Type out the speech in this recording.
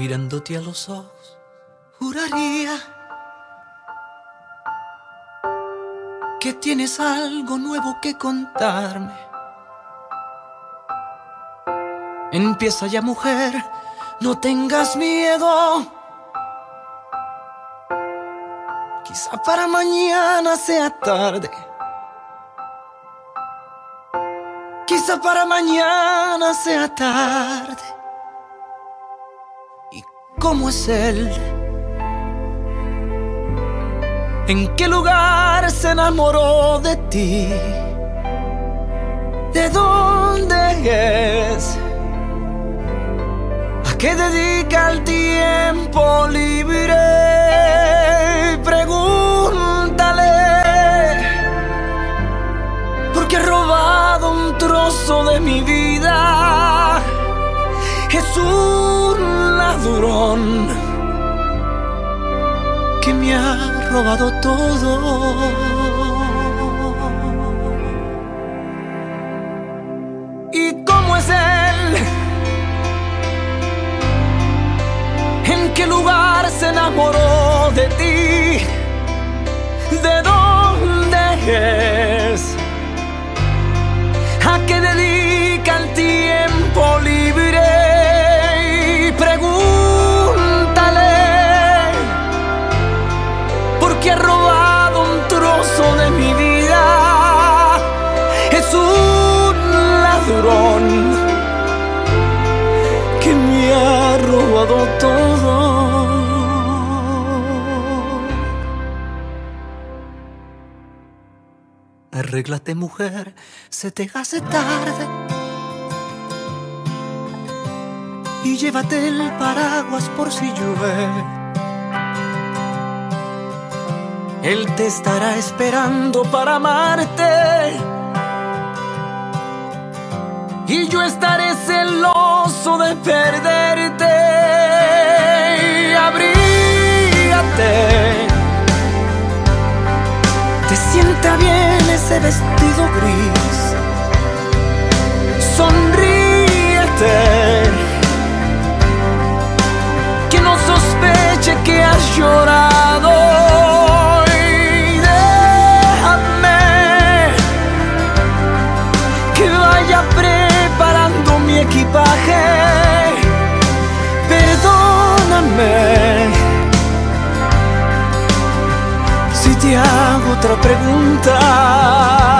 mirándote a los ojos, juraría que tienes algo nuevo que contarme. Empieza ya mujer, no tengas miedo. Quizá para mañana sea tarde. Quizá para mañana sea tarde. ¿Y cómo es él? ¿En qué lugar se enamoró de ti? ¿De dónde es? ¿A qué dedica el tiempo libre? Pregúntale, porque ha robado un trozo de mi vida. Es un que me ha robado todo. ¿Y cómo es él? ¿En qué lugar se enamoró de ti? ¿De Arréglate mujer, se te hace tarde. Y llévate el paraguas por si llueve. Él te estará esperando para amarte. Y yo estaré celoso de perderte. Vestido gris. Sonríete. Que no sospeche que has llorado. Y déjame que vaya preparando mi equipaje. Perdóname si te hago otra pregunta.